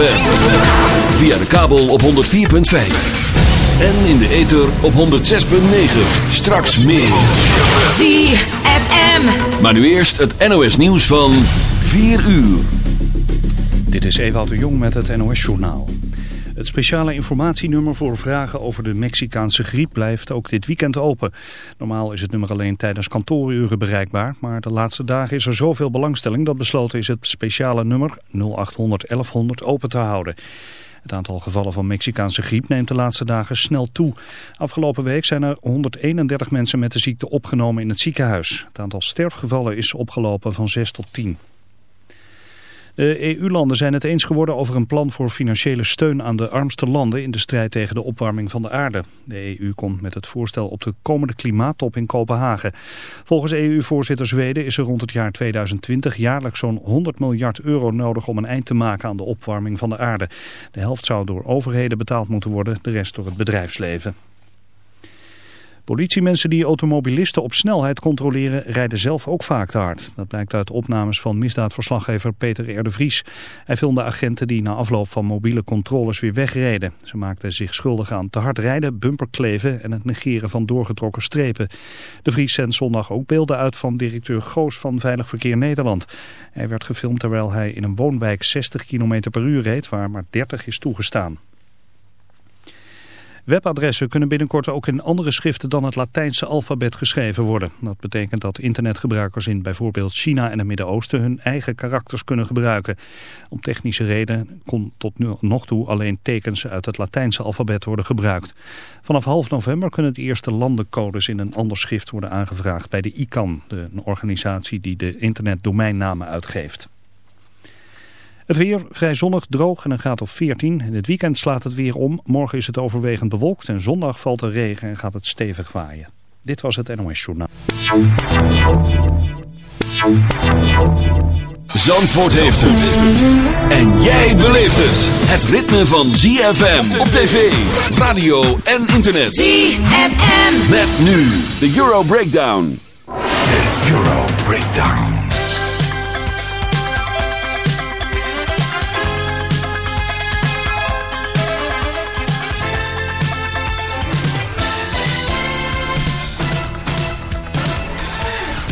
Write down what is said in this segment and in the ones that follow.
ZFM. Via de kabel op 104.5. En in de ether op 106.9. Straks meer. ZFM. Maar nu eerst het NOS nieuws van 4 uur. Dit is Ewout de Jong met het NOS-journaal. Het speciale informatienummer voor vragen over de Mexicaanse griep blijft ook dit weekend open. Normaal is het nummer alleen tijdens kantooruren bereikbaar, maar de laatste dagen is er zoveel belangstelling dat besloten is het speciale nummer 0800 1100 open te houden. Het aantal gevallen van Mexicaanse griep neemt de laatste dagen snel toe. Afgelopen week zijn er 131 mensen met de ziekte opgenomen in het ziekenhuis. Het aantal sterfgevallen is opgelopen van 6 tot 10. De EU-landen zijn het eens geworden over een plan voor financiële steun aan de armste landen in de strijd tegen de opwarming van de aarde. De EU komt met het voorstel op de komende klimaattop in Kopenhagen. Volgens EU-voorzitter Zweden is er rond het jaar 2020 jaarlijks zo'n 100 miljard euro nodig om een eind te maken aan de opwarming van de aarde. De helft zou door overheden betaald moeten worden, de rest door het bedrijfsleven. Politiemensen die automobilisten op snelheid controleren rijden zelf ook vaak te hard. Dat blijkt uit opnames van misdaadverslaggever Peter R. de Vries. Hij filmde agenten die na afloop van mobiele controles weer wegreden. Ze maakten zich schuldig aan te hard rijden, bumperkleven en het negeren van doorgetrokken strepen. De Vries zendt zondag ook beelden uit van directeur Goos van Veilig Verkeer Nederland. Hij werd gefilmd terwijl hij in een woonwijk 60 km per uur reed waar maar 30 is toegestaan. Webadressen kunnen binnenkort ook in andere schriften dan het Latijnse alfabet geschreven worden. Dat betekent dat internetgebruikers in bijvoorbeeld China en het Midden-Oosten hun eigen karakters kunnen gebruiken. Om technische redenen kon tot nu nog toe alleen tekens uit het Latijnse alfabet worden gebruikt. Vanaf half november kunnen de eerste landencodes in een ander schrift worden aangevraagd bij de ICANN, de organisatie die de internetdomeinnamen uitgeeft. Het weer vrij zonnig, droog en een graad of 14. In het weekend slaat het weer om. Morgen is het overwegend bewolkt en zondag valt er regen en gaat het stevig waaien. Dit was het NOS Journaal. Zandvoort heeft het. En jij beleeft het. Het ritme van ZFM op tv, radio en internet. ZFM. Met nu de Euro Breakdown. De Euro Breakdown.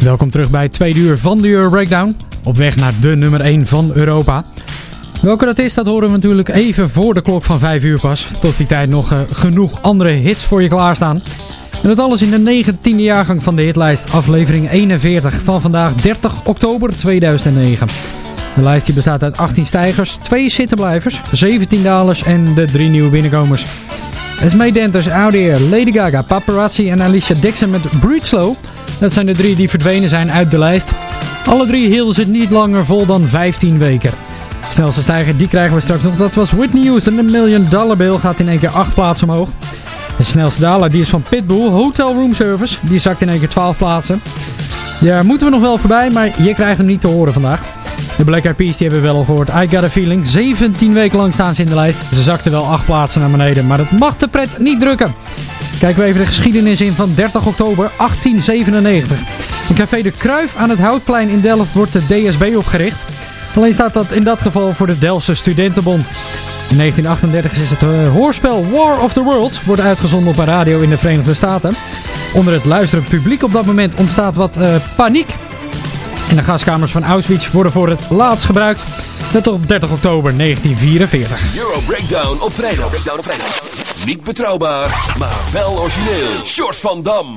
Welkom terug bij het tweede uur van de Euro Breakdown. Op weg naar de nummer 1 van Europa. Welke dat is, dat horen we natuurlijk even voor de klok van 5 uur pas. Tot die tijd nog uh, genoeg andere hits voor je klaarstaan. En dat alles in de 19e jaargang van de hitlijst, aflevering 41 van vandaag 30 oktober 2009. De lijst die bestaat uit 18 stijgers, 2 zittenblijvers, 17 dalers en de 3 nieuwe binnenkomers. Esme Denters, Audier, Lady Gaga, Paparazzi en Alicia Dixon met Breed Slow. Dat zijn de drie die verdwenen zijn uit de lijst. Alle drie hielden ze niet langer vol dan 15 weken. De snelste stijger die krijgen we straks nog. Dat was Whitney Houston. De Million Dollar Bill gaat in één keer 8 plaatsen omhoog. De snelste daler die is van Pitbull. Hotel Room Service. Die zakt in één keer 12 plaatsen. Ja, moeten we nog wel voorbij, maar je krijgt hem niet te horen vandaag. De Black Eyed Peas die hebben we wel al gehoord. I Got A Feeling. 17 weken lang staan ze in de lijst. Ze zakten wel 8 plaatsen naar beneden, maar dat mag de pret niet drukken. Kijken we even de geschiedenis in van 30 oktober 1897. In Café de Kruif aan het Houtplein in Delft wordt de DSB opgericht. Alleen staat dat in dat geval voor de Delftse Studentenbond. In 1938 is het uh, hoorspel War of the Worlds wordt uitgezonden op een radio in de Verenigde Staten. Onder het luisterend publiek op dat moment ontstaat wat uh, paniek. En de gaskamers van Auschwitz worden voor het laatst gebruikt. Dat op 30 oktober 1944. Euro Breakdown op vrijdag. Vrijdag. Niet betrouwbaar, maar wel origineel. Short van Dam.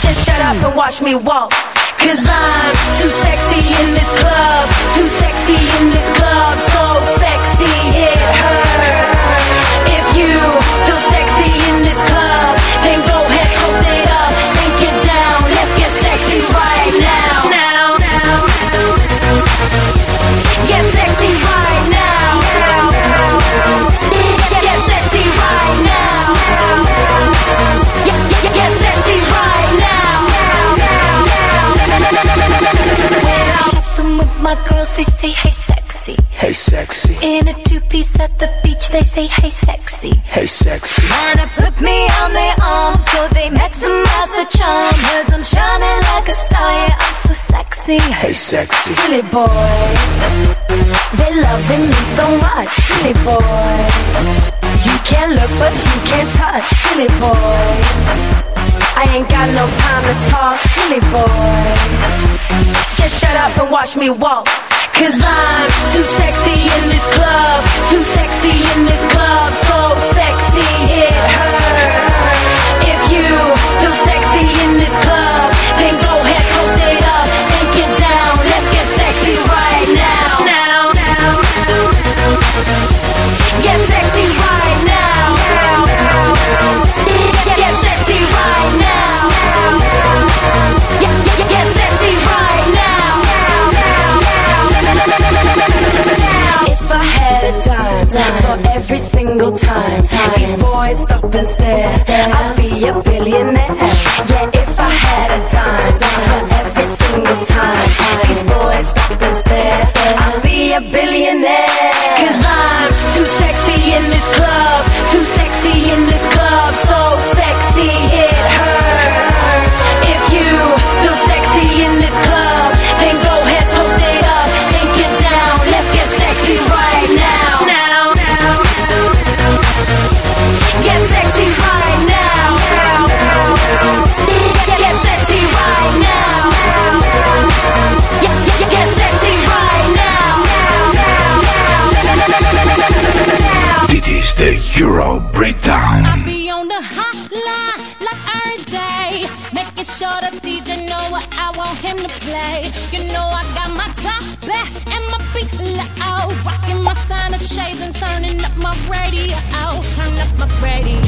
just shut up and watch me walk. Cause I'm too sexy in this club, too sexy in this club, so sexy they say, hey, sexy. Hey, sexy. In a two piece at the beach, they say, hey, sexy. Hey, sexy. And I put me on their arms so they maximize the charm. Cause I'm shining like a star, yeah, I'm so sexy. Hey, sexy. Silly boy. They loving me so much. Silly boy. You can't look, but you can't touch. Silly boy. I ain't got no time to talk. Silly boy. Just shut up and watch me walk Cause I'm too sexy in this club, too sexy in this club, so sexy it hurts. If you feel sexy in this club, then go ahead, toast it up, take it down, let's get sexy right now. Now, now. Get sexy for every single time, these boys stop and stare, I'd be a billionaire. Yeah, if I had a dime, for every single time, these boys stop and stare, I'd be a billionaire. Cause I'm too sexy in this club, too sexy in this club, so sexy it hurts. If you feel sexy in this club, then go De Euro Breakdown. I be on the hotline like every day, making sure the DJ know what I want him to play. You know I got my top back and my feet loud, rocking my stunner shades and turning up my radio. Turn up my. Radio.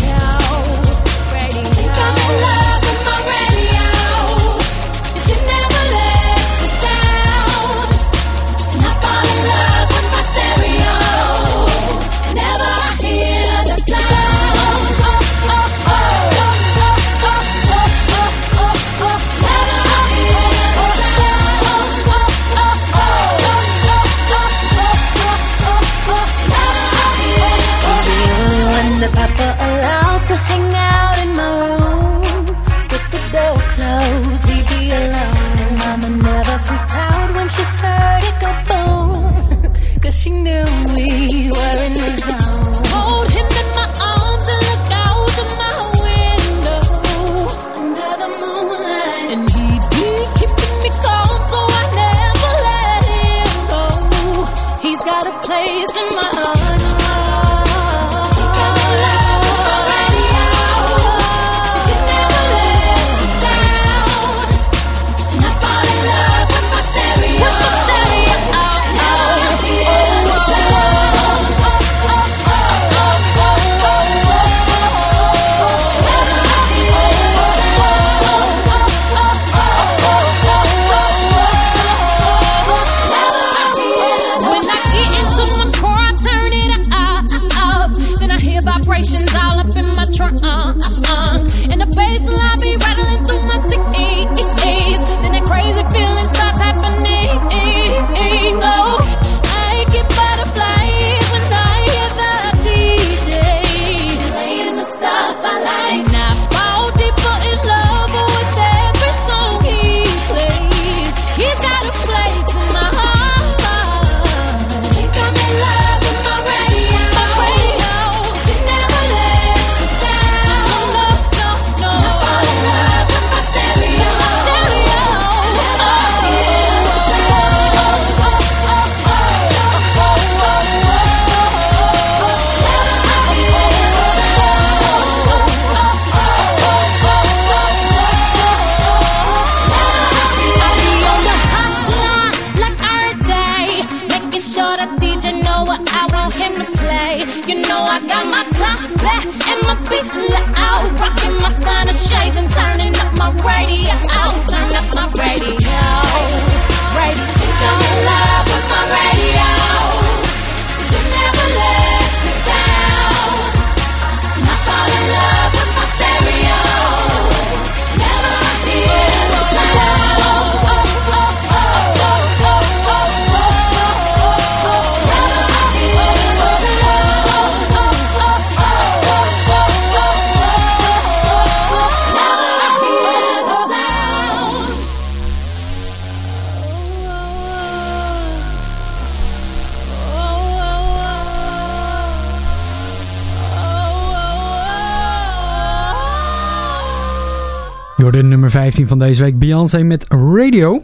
Nummer 15 van deze week. Beyoncé met Radio.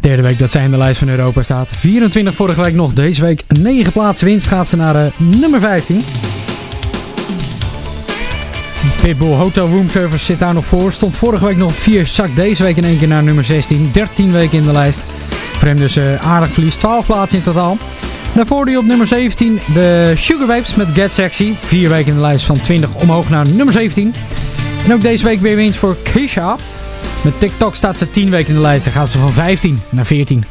Derde week dat zij in de lijst van Europa staat. 24 vorige week nog. Deze week 9 plaatsen winst gaat ze naar uh, nummer 15. Pitbull Hotel Room Service zit daar nog voor. Stond vorige week nog 4. Zak deze week in één keer naar nummer 16. 13 weken in de lijst. Voor dus uh, aardig verlies. 12 plaatsen in totaal. Daarvoor die op nummer 17 de Sugar Waves met Get Sexy. 4 weken in de lijst van 20 omhoog naar nummer 17. En ook deze week weer winst voor Keisha. Met TikTok staat ze 10 weken in de lijst. Dan gaat ze van 15 naar 14.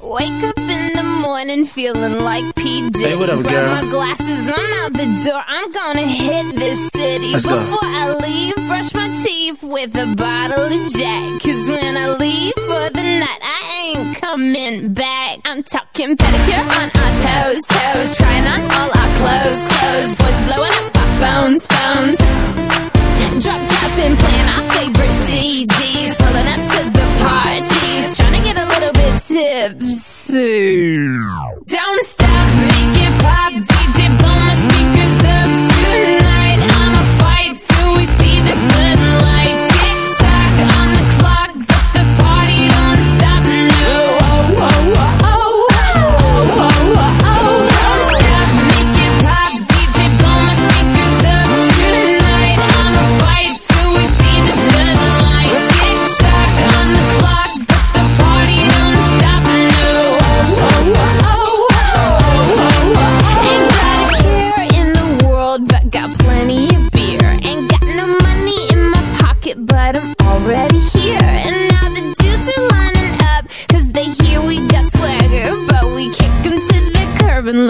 Wake up in the morning feeling like P. Diddy. Hey, what up, Grab girl? my glasses, I'm out the door. I'm gonna hit this city. Let's go. Before I leave, brush my teeth with a bottle of Jack. Cause when I leave for the night, I ain't coming back. I'm talking pedicure on our toes, toes. Trying on all our clothes, clothes. Boys blowing up our phones, phones. Drop top and playing our favorite CDs. Pulling up to the parties. Trying to get a little bit tipsy. Don't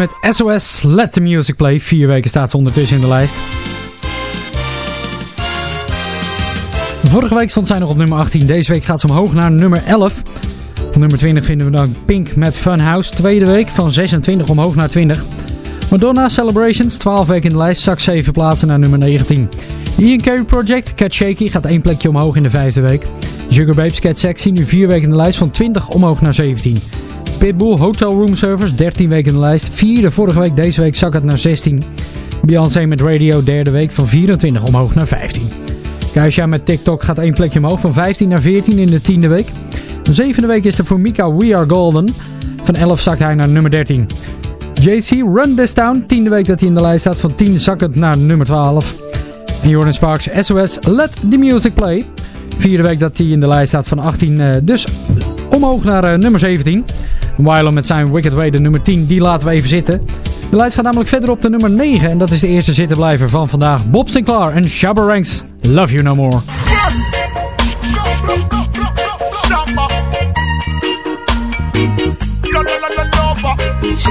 met SOS Let the Music Play. Vier weken staat ze ondertussen in de lijst. Vorige week stond zij nog op nummer 18. Deze week gaat ze omhoog naar nummer 11. Op nummer 20 vinden we dan Pink met Funhouse. Tweede week van 26 omhoog naar 20. Madonna Celebrations, 12 weken in de lijst, zak 7 plaatsen naar nummer 19. Ian Carey Project, Cat Shaky, gaat één plekje omhoog in de vijfde week. Sugar Babes Cat Sexy, nu 4 weken in de lijst, van 20 omhoog naar 17. Pitbull Hotel Room Service, 13 weken in de lijst. Vierde vorige week, deze week zak het naar 16. Beyoncé met Radio, derde week van 24 omhoog naar 15. Keisha met TikTok gaat één plekje omhoog, van 15 naar 14 in de tiende week. De zevende week is er voor Mika We Are Golden. Van 11 zakt hij naar nummer 13. JC Run This Town, tiende week dat hij in de lijst staat. Van 10 zakt het naar nummer 12. En Jordan Sparks SOS Let The Music Play. Vierde week dat hij in de lijst staat van 18, uh, dus omhoog naar uh, nummer 17. Wylo met zijn Wicked Way, de nummer 10, die laten we even zitten. De lijst gaat namelijk verder op de nummer 9. En dat is de eerste zittenblijver van vandaag. Bob Sinclair en Shabba Ranks. Love You No More. Je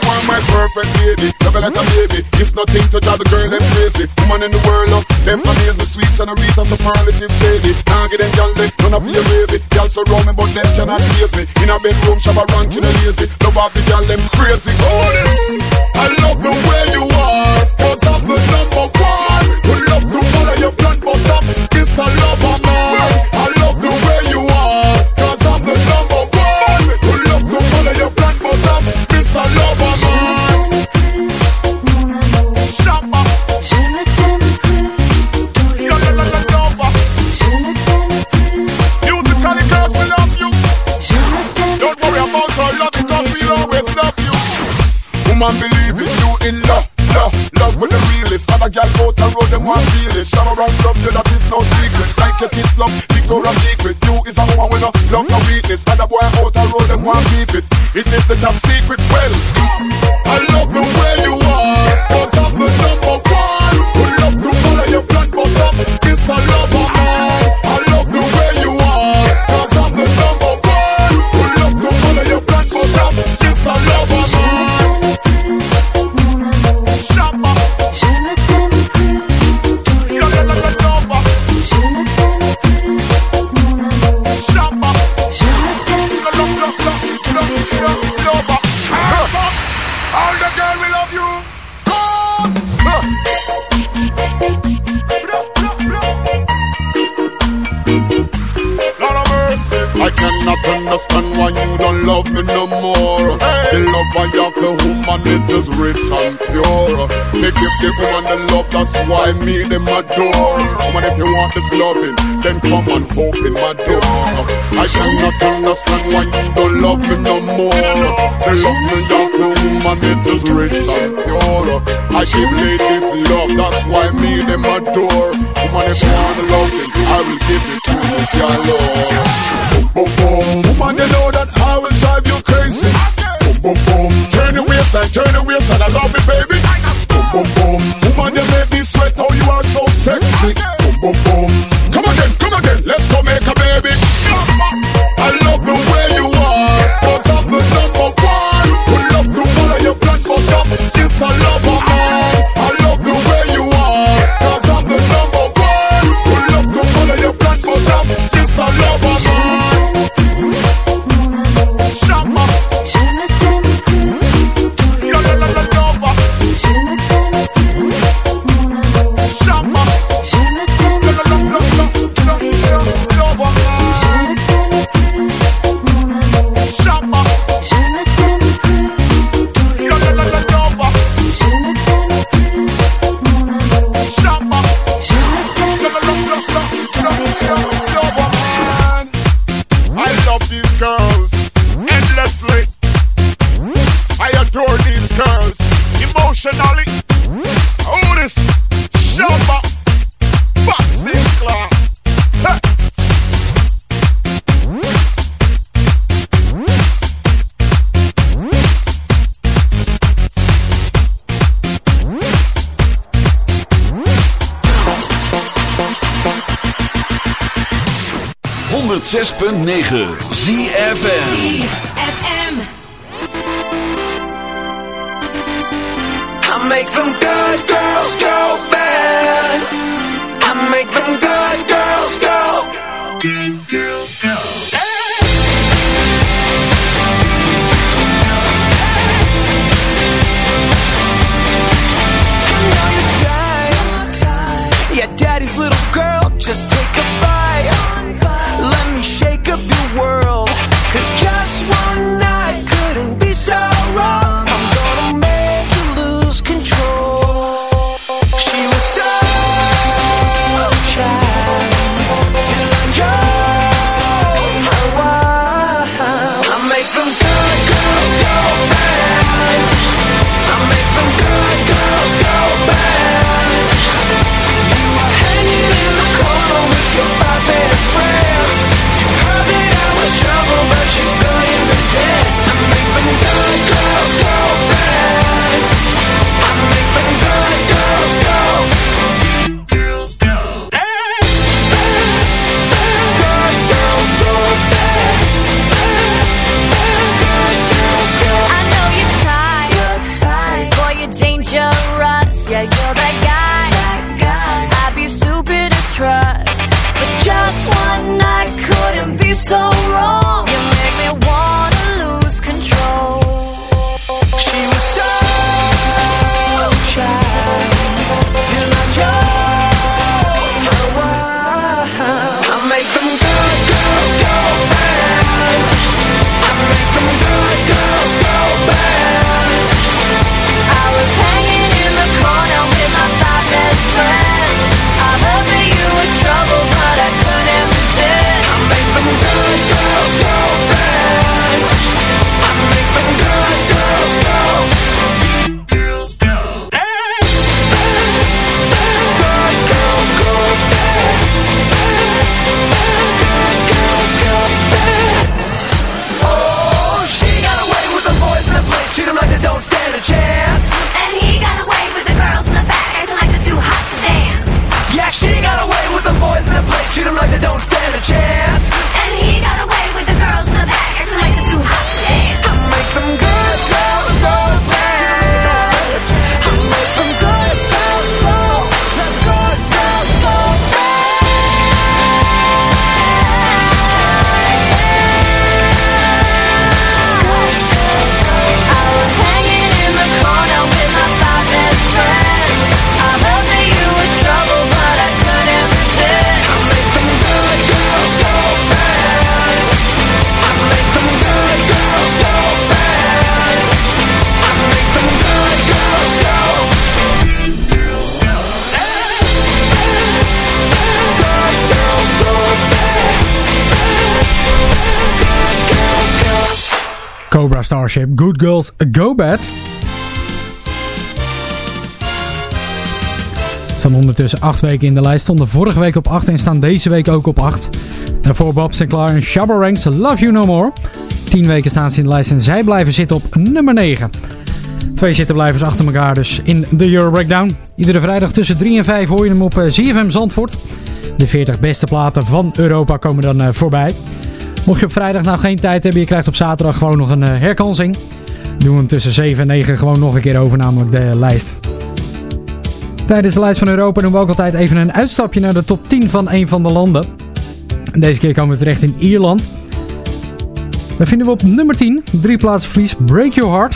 perfect lady. Love you like a baby. It's nothing to drive the girl them crazy. Woman in the world, love them amaze me. Sweet and a and superlative lady. Now get them gal they none of your baby. Gal surround me, but them cannot face me. In a bedroom, shabba ranking and lazy. Love off the gal them crazy. Oh, I love the way you Woman, believe it, you in love, love, love with the realest. Other gal out the road, them want feel it. Shower around love you, that is no secret. Like your kids love, Victoria's me them adore. Woman, if you want this loving, then come and open my door. I cannot understand why you don't love me no more. The love me have for woman, it is rich and pure. I give ladies love, that's why me them adore. Woman, if you want the loving, I will give it to you, your love. 106.9 ZFN Cobra Starship, Good Girls Go Bad. Staan ondertussen 8 weken in de lijst. Stonden vorige week op 8 en staan deze week ook op 8. Daarvoor Bob Sinclair en Shabba Ranks Love You No More. 10 weken staan ze in de lijst en zij blijven zitten op nummer 9. Twee zittenblijvers achter elkaar dus in de Euro Breakdown. Iedere vrijdag tussen 3 en 5 hoor je hem op eh, ZFM Zandvoort. De 40 beste platen van Europa komen dan eh, voorbij. Mocht je op vrijdag nou geen tijd hebben, je krijgt op zaterdag gewoon nog een eh, herkansing. Doen we hem tussen 7 en 9 gewoon nog een keer over, namelijk de lijst. Tijdens de lijst van Europa doen we ook altijd even een uitstapje naar de top 10 van een van de landen. Deze keer komen we terecht in Ierland. Daar vinden we op nummer 10, drie plaatsen verlies, Break Your Heart,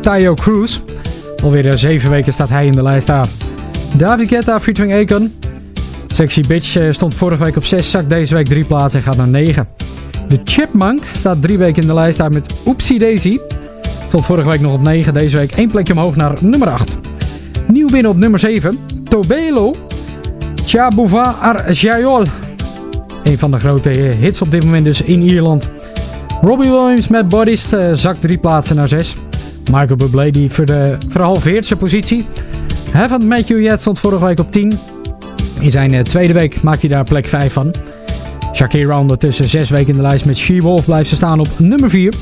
Tayo Cruz. Alweer 7 weken staat hij in de lijst daar. David Guetta featuring Akon. Sexy Bitch eh, stond vorige week op 6, zakt deze week 3 plaatsen en gaat naar 9. De Chipmunk staat 3 weken in de lijst daar met Oopsie Daisy. Stond vorige week nog op 9, deze week 1 plekje omhoog naar nummer 8. Nieuw binnen op nummer 7, Tobelo. Chabouva Arjayol. Een van de grote hits op dit moment dus in Ierland. Robbie Williams met Bodies eh, zakt 3 plaatsen naar 6. Michael Bublé die verhalveert zijn positie. Met You Yet stond vorige week op 10. In zijn eh, tweede week maakt hij daar plek 5 van. Shakira ondertussen 6 weken in de lijst met She-Wolf blijft ze staan op nummer 4.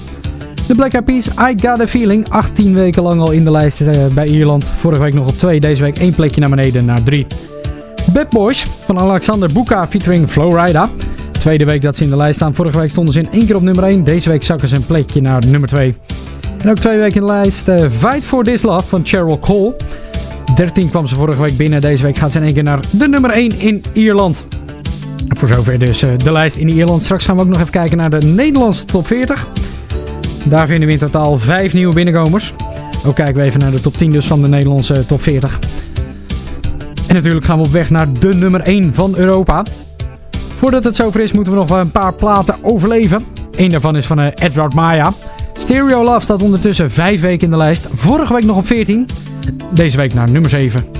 De Black Eyed Peas, I Got A Feeling, 18 weken lang al in de lijst uh, bij Ierland. Vorige week nog op 2, deze week één plekje naar beneden naar 3. Bad Boys van Alexander Buka featuring Flowrider. Tweede week dat ze in de lijst staan. Vorige week stonden ze in één keer op nummer 1. Deze week zakken ze een plekje naar nummer 2. En ook twee weken in de lijst uh, Fight For This Love van Cheryl Cole. 13 kwam ze vorige week binnen. Deze week gaat ze in één keer naar de nummer 1 in Ierland. Voor zover dus uh, de lijst in Ierland. Straks gaan we ook nog even kijken naar de Nederlandse top 40. Daar vinden we in totaal 5 nieuwe binnenkomers. Ook kijken we even naar de top 10 dus van de Nederlandse top 40. En natuurlijk gaan we op weg naar de nummer 1 van Europa. Voordat het zover is moeten we nog een paar platen overleven. Eén daarvan is van uh, Edward Maya. Stereo Love staat ondertussen 5 weken in de lijst. Vorige week nog op 14. Deze week naar nummer 7.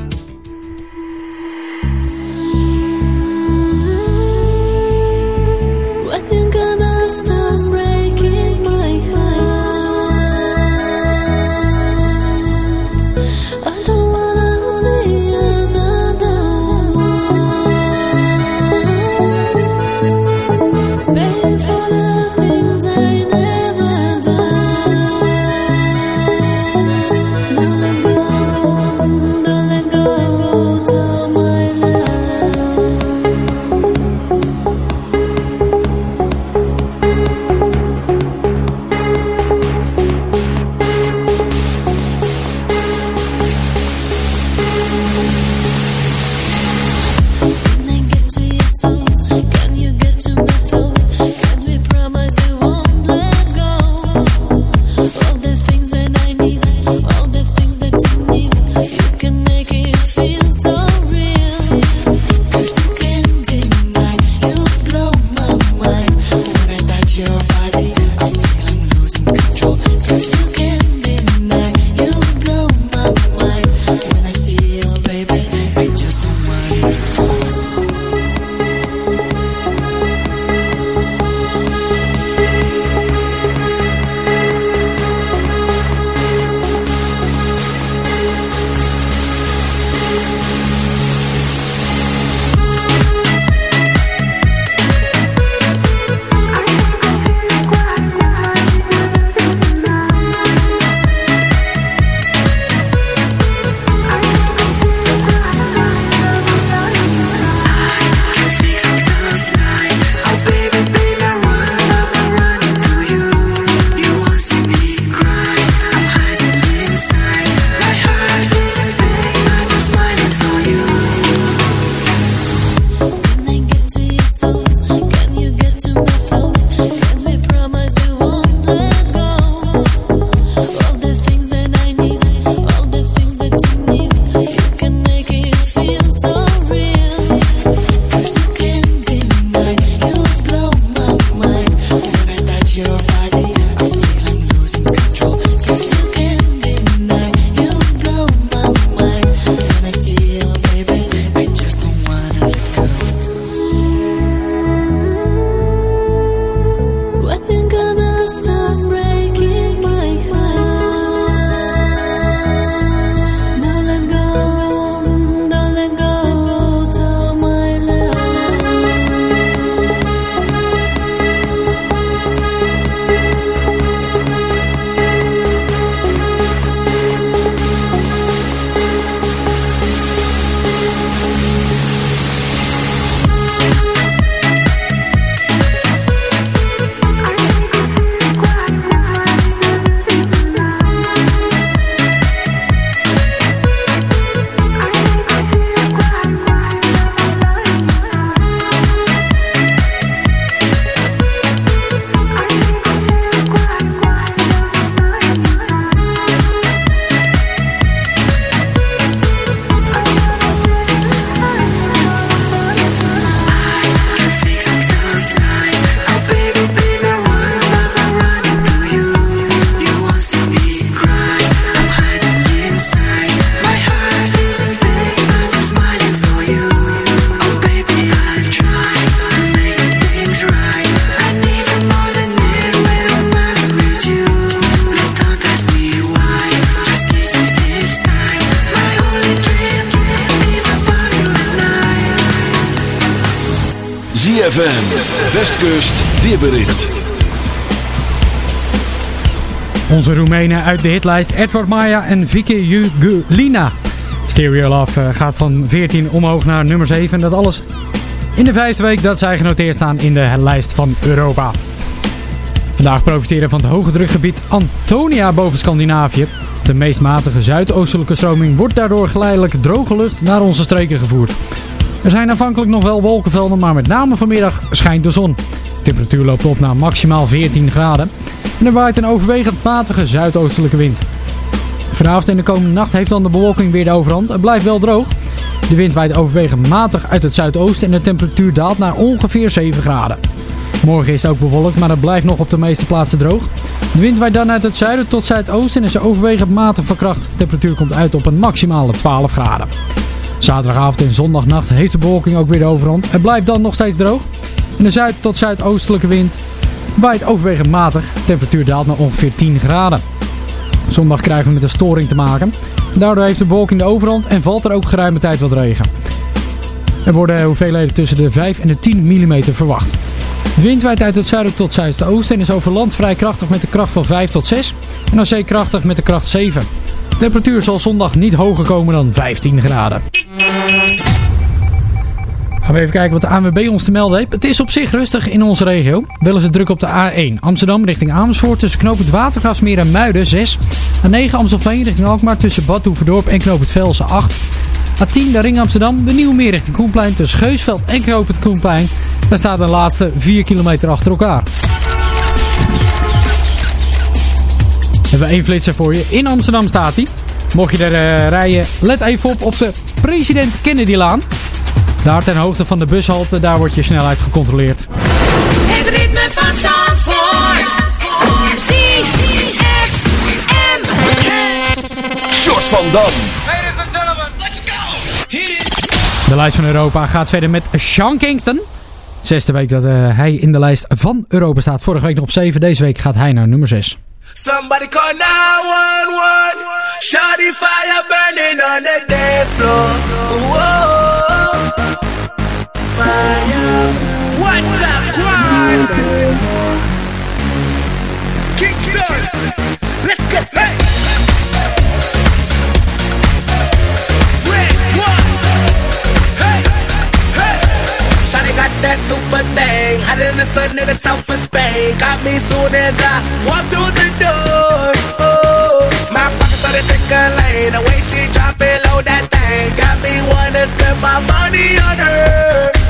De hitlijst Edward Maya en Vicky Jugulina. Stereo Love eh, gaat van 14 omhoog naar nummer 7. En dat alles in de vijfde week dat zij genoteerd staan in de lijst van Europa. Vandaag profiteren van het hoge drukgebied Antonia boven Scandinavië. De meest matige zuidoostelijke stroming wordt daardoor geleidelijk droge lucht naar onze streken gevoerd. Er zijn aanvankelijk nog wel wolkenvelden, maar met name vanmiddag schijnt de zon. De temperatuur loopt op naar maximaal 14 graden. En er waait een overwegend matige zuidoostelijke wind. Vanavond en de komende nacht heeft dan de bewolking weer de overhand. Het blijft wel droog. De wind waait overwegend matig uit het zuidoosten en de temperatuur daalt naar ongeveer 7 graden. Morgen is het ook bewolkt, maar het blijft nog op de meeste plaatsen droog. De wind waait dan uit het zuiden tot zuidoosten en is overwegend matig van kracht. De temperatuur komt uit op een maximale 12 graden. Zaterdagavond en zondagnacht heeft de bewolking ook weer de overhand. Het blijft dan nog steeds droog. En de zuid- tot zuidoostelijke wind waait overwegend matig. De temperatuur daalt naar ongeveer 10 graden. Zondag krijgen we met een storing te maken. Daardoor heeft de bewolking de overhand en valt er ook geruime tijd wat regen. Er worden hoeveelheden tussen de 5 en de 10 mm verwacht. De wind waait uit het zuiden tot zuidoosten en is over land vrij krachtig met de kracht van 5 tot 6 en aan zee krachtig met de kracht 7. De temperatuur zal zondag niet hoger komen dan 15 graden. Gaan we even kijken wat de ANWB ons te melden heeft. Het is op zich rustig in onze regio. Is het druk op de A1 Amsterdam richting Amersfoort tussen knoop het Watergasmeer en Muiden 6. A9 Amstelveen richting Alkmaar tussen Bad Hoeverdorp en knoop het Velsen 8. A10 de Ring Amsterdam, de Nieuwe Meer richting Koenplein tussen Geusveld en knoop het. Daar staat de laatste 4 kilometer achter elkaar. We hebben één flitser voor je. In Amsterdam staat hij. Mocht je er uh, rijden, let even op op de President Kennedy-laan. Daar ten hoogte van de bushalte, daar wordt je snelheid gecontroleerd. Het ritme van Zandvoort. ZFM. Short van Dam. Ladies and gentlemen, let's go. De lijst van Europa gaat verder met Sean Kingston. Zesde week dat uh, hij in de lijst van Europa staat. Vorige week nog op 7. Deze week gaat hij naar nummer 6. Somebody call 911. Shawty fire burning on the dance floor. Whoa. What a crime. Kingston. Let's go. Hey. Red. Hey. Hey. Shawty got that super thing. Hotter than the sun in the south of Spain. Got me soon as I walk through the door. Oh, my. The way she drop it that thing got me wanna spend my money on her.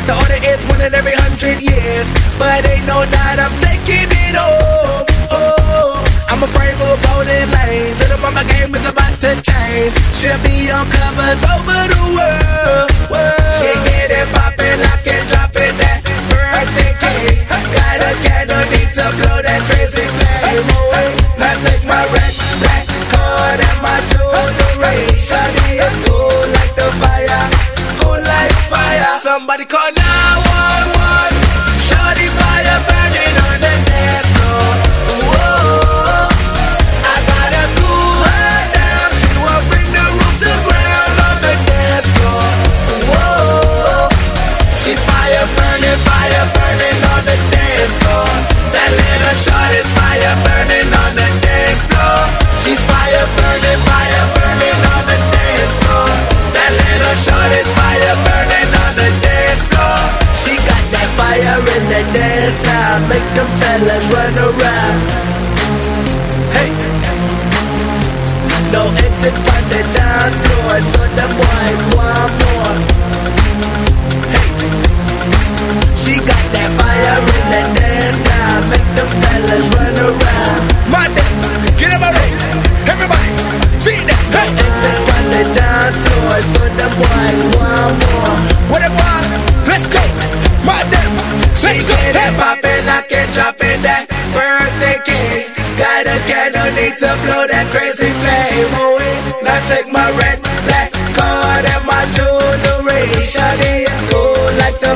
masterpiece. The order is one in every hundred years. But ain't no doubt I'm taking it home. Oh, I'm afraid for golden lanes. Little mama game is about to change. She'll be on covers over the world. and let's run around. Hey! No exit but the dance floor, so the boys want more. Hey! She got that fire in the dance now, make the fellas run around. My day, get up already, everybody, see that! Hey! No exit but the dance floor, so the boys want. need to blow that crazy flame away. Now take my red, black card and my jewelry. Shawty is cool like the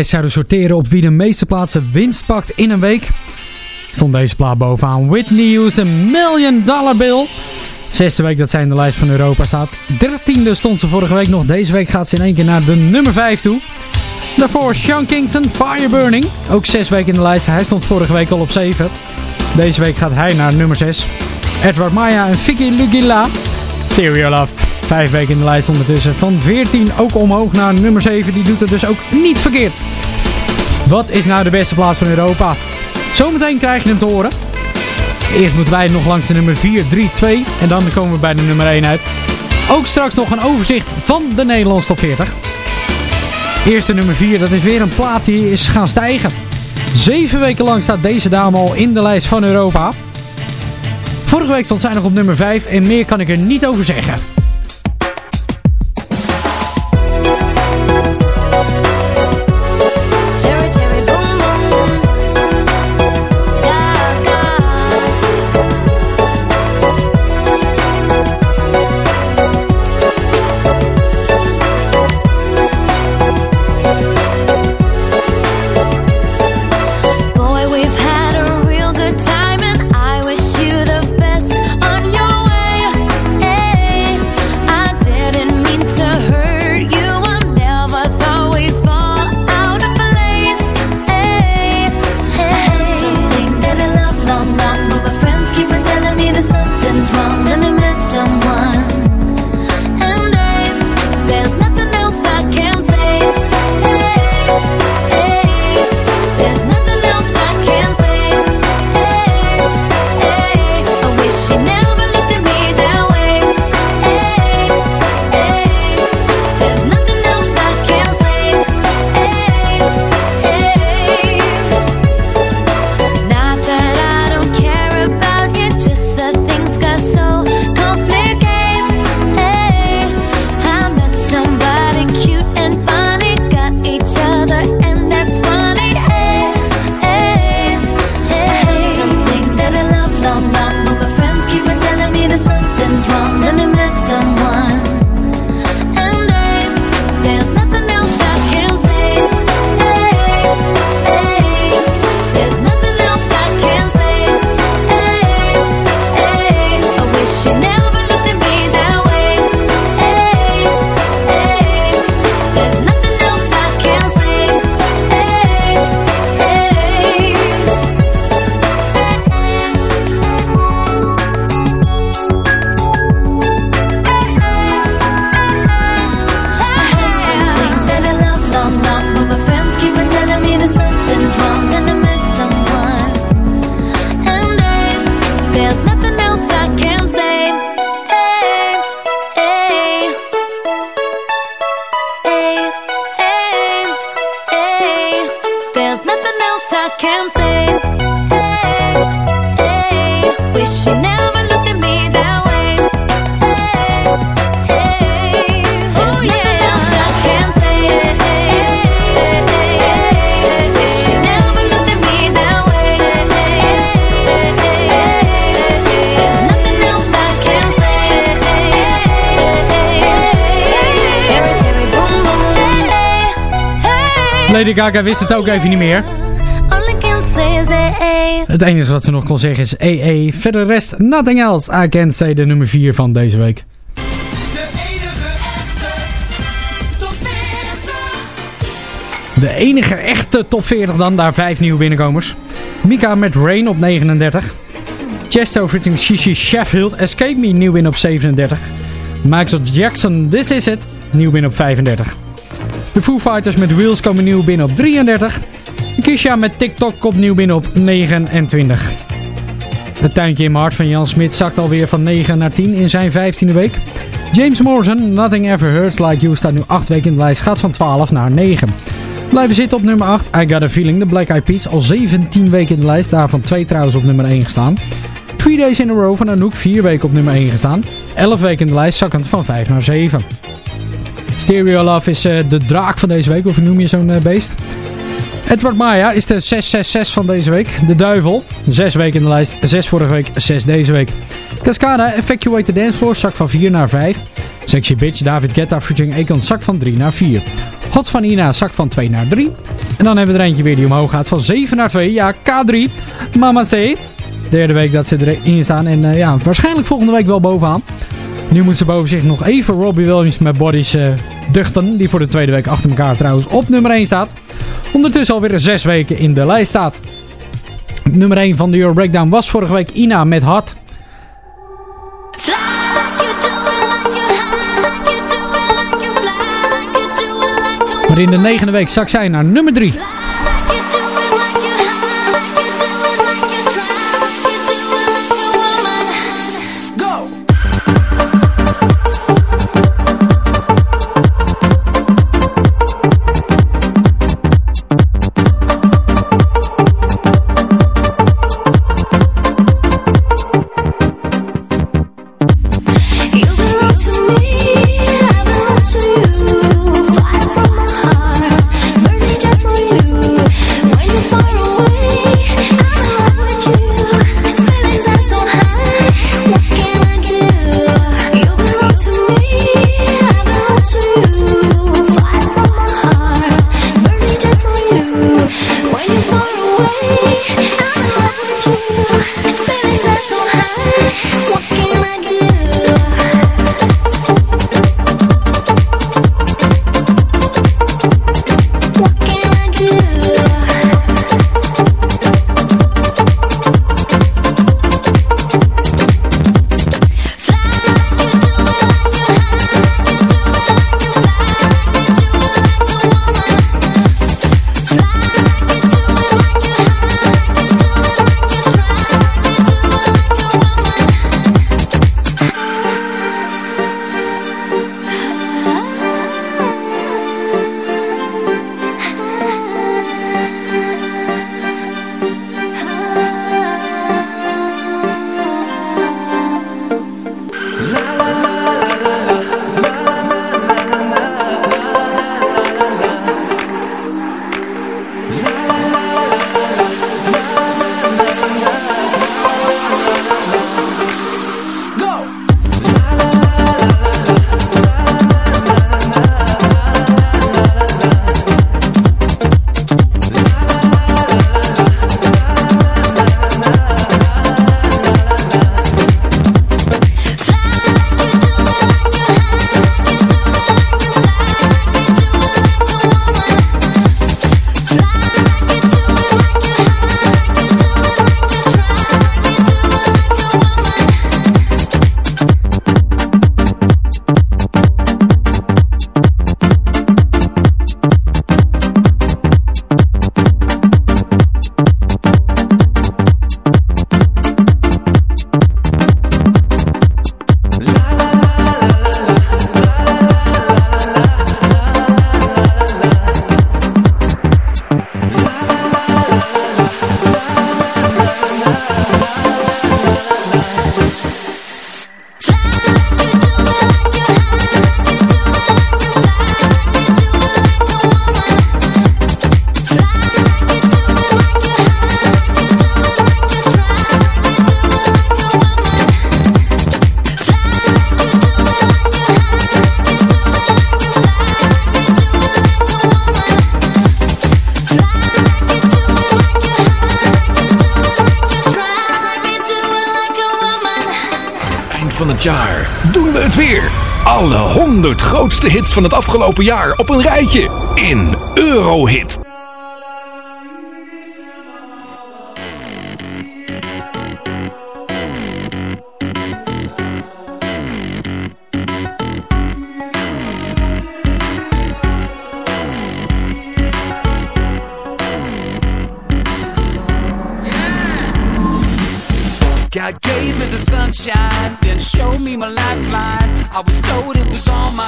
lijst zouden sorteren op wie de meeste plaatsen winst pakt in een week, stond deze plaat bovenaan. Whitney Houston, Million Dollar Bill. Zesde week dat zij in de lijst van Europa staat. Dertiende stond ze vorige week nog. Deze week gaat ze in één keer naar de nummer 5 toe. Daarvoor Sean Kingston, Fire Burning. Ook zes weken in de lijst. Hij stond vorige week al op 7. Deze week gaat hij naar nummer 6. Edward Maya en Vicky Lugila. Stereo Love. Vijf weken in de lijst ondertussen. Van 14 ook omhoog naar nummer 7. Die doet het dus ook niet verkeerd. Wat is nou de beste plaats van Europa? Zometeen krijg je hem te horen. Eerst moeten wij nog langs de nummer 4, 3, 2. En dan komen we bij de nummer 1 uit. Ook straks nog een overzicht van de Nederlandse top 40. Eerste nummer 4, dat is weer een plaat die is gaan stijgen. Zeven weken lang staat deze dame al in de lijst van Europa. Vorige week stond zij nog op nummer 5 en meer kan ik er niet over zeggen. Lady Gaga wist het ook even niet meer. Het enige wat ze nog kon zeggen is EE. Verder rest nothing else. I can't say de nummer 4 van deze week. De enige echte top 40 dan. Daar vijf nieuwe binnenkomers. Mika met Rain op 39. Chesto featuring Shishi Sheffield. Escape Me nieuw win op 37. Michael Jackson This Is It nieuw win op 35. De Foo Fighters met Wheels komen nieuw binnen op 33. Kisha met TikTok komt nieuw binnen op 29. Het tuintje in maart van Jan Smit zakt alweer van 9 naar 10 in zijn 15e week. James Morrison, Nothing Ever Hurts Like You, staat nu 8 weken in de lijst, gaat van 12 naar 9. Blijven zitten op nummer 8, I Got A Feeling, de Black Eyed Peas, al 17 weken in de lijst, daarvan 2 trouwens op nummer 1 gestaan. 3 Days in a Row van Anouk, 4 weken op nummer 1 gestaan. 11 weken in de lijst, zakkend van 5 naar 7. Stereo Love is uh, de draak van deze week, of noem je zo'n uh, beest? Edward Maya is de 666 van deze week. De Duivel. 6 weken in de lijst. 6 vorige week, 6 deze week. Cascada, Evacuate the Dance Floor, zak van 4 naar 5. Sexy Bitch, David Guetta, featuring Akon, zak van 3 naar 4. Hot van Ina, zak van 2 naar 3. En dan hebben we er eentje weer die omhoog gaat van 7 naar 2. Ja, K3. Mama C. Derde week dat ze erin staan. En uh, ja, waarschijnlijk volgende week wel bovenaan. Nu moet ze boven zich nog even Robbie Williams met Bodies uh, duchten. Die voor de tweede week achter elkaar trouwens op nummer 1 staat. Ondertussen alweer 6 weken in de lijst staat. Nummer 1 van de Euro Breakdown was vorige week Ina met Hart. Maar in de negende week zak zij naar nummer 3. Peace. Hits van het afgelopen jaar op een rijtje in Eurohit. God gave me the sunshine, then showed me my lifeline. I was told it was all I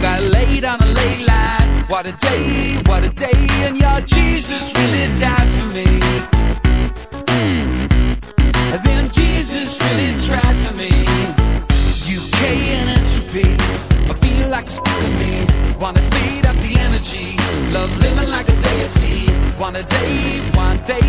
got laid on a ley line. What a day, what a day, and your Jesus really died for me. And then Jesus really tried for me. UK and entropy, I feel like it's speaking me. Wanna feed up the energy, love living like a deity. One a day, one day,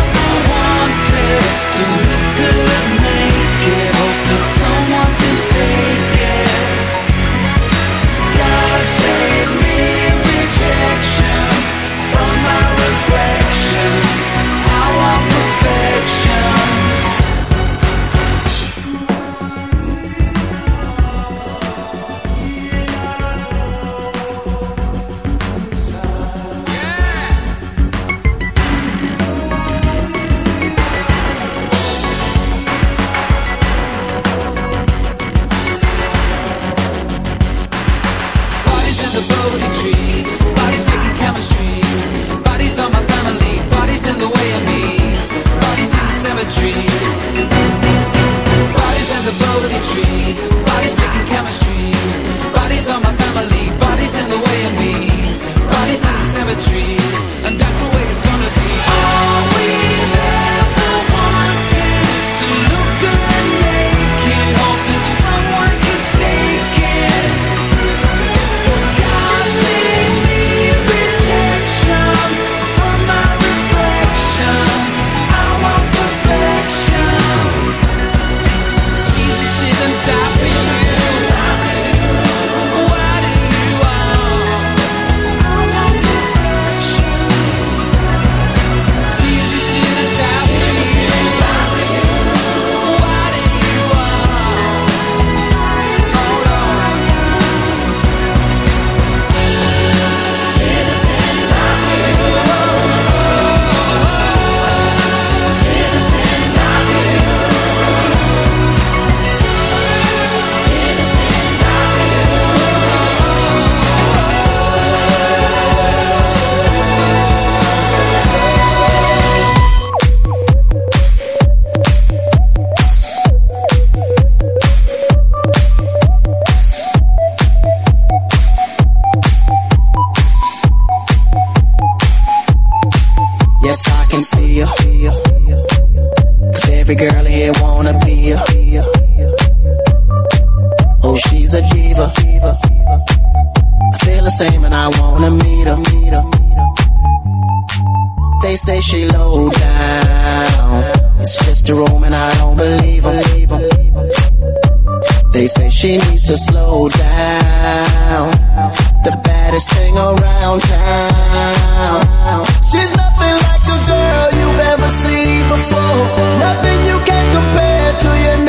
is to look good naked, hope say she low down. It's just a room and I don't believe her. They say she needs to slow down. The baddest thing around town. She's nothing like a girl you've ever seen before. Nothing you can compare to your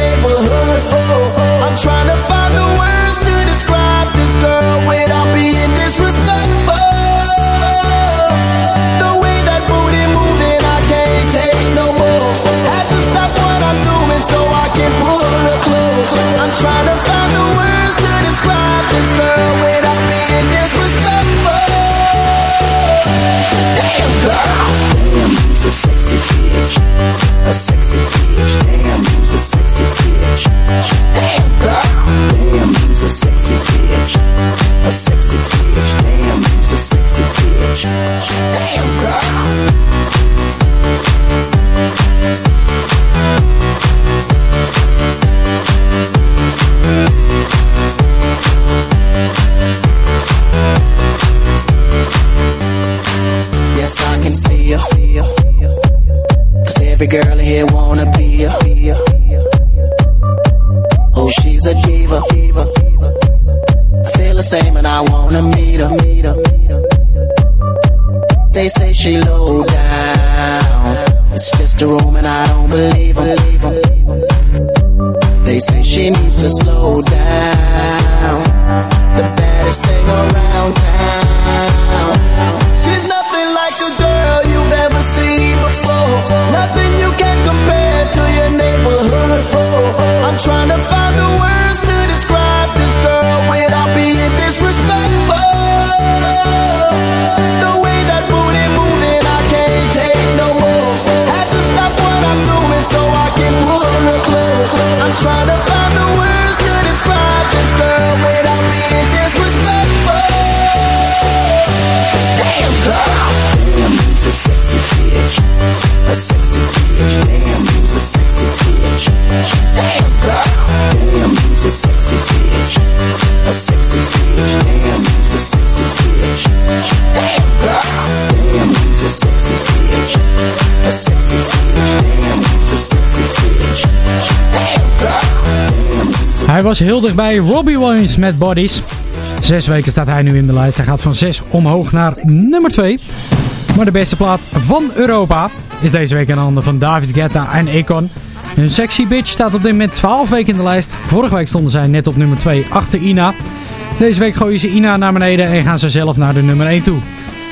you's a sexy bitch. A sexy bitch. Damn, you's a sexy bitch. Damn, girl. Damn, you's a sexy bitch. A sexy bitch. Damn, you's a sexy bitch. Damn, girl. It's just and I don't believe 'em. Believe 'em. They say she needs to slow down. The baddest thing Hij was heel dichtbij Robbie Williams met Bodies. Zes weken staat hij nu in de lijst. Hij gaat van 6 omhoog naar nummer 2. Maar de beste plaat van Europa is deze week in handen van David Guetta en Akon. Een sexy bitch staat op dit moment 12 weken in de lijst. Vorige week stonden zij net op nummer 2 achter Ina. Deze week gooien ze Ina naar beneden en gaan ze zelf naar de nummer 1 toe.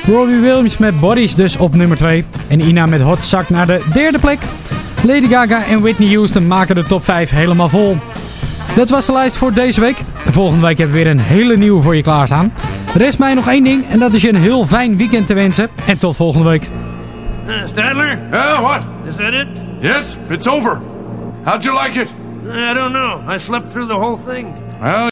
Robbie Williams met Bodies dus op nummer 2. En Ina met Hot Zak naar de derde plek. Lady Gaga en Whitney Houston maken de top 5 helemaal vol. Dat was de lijst voor deze week. Volgende week hebben we weer een hele nieuwe voor je klaarstaan. Rest mij nog één ding en dat is je een heel fijn weekend te wensen. En tot volgende week. Uh, Stadler, Yeah, what? is that it? Yes, it's over. How'd you like it? I don't know. I slept through the whole thing. Well,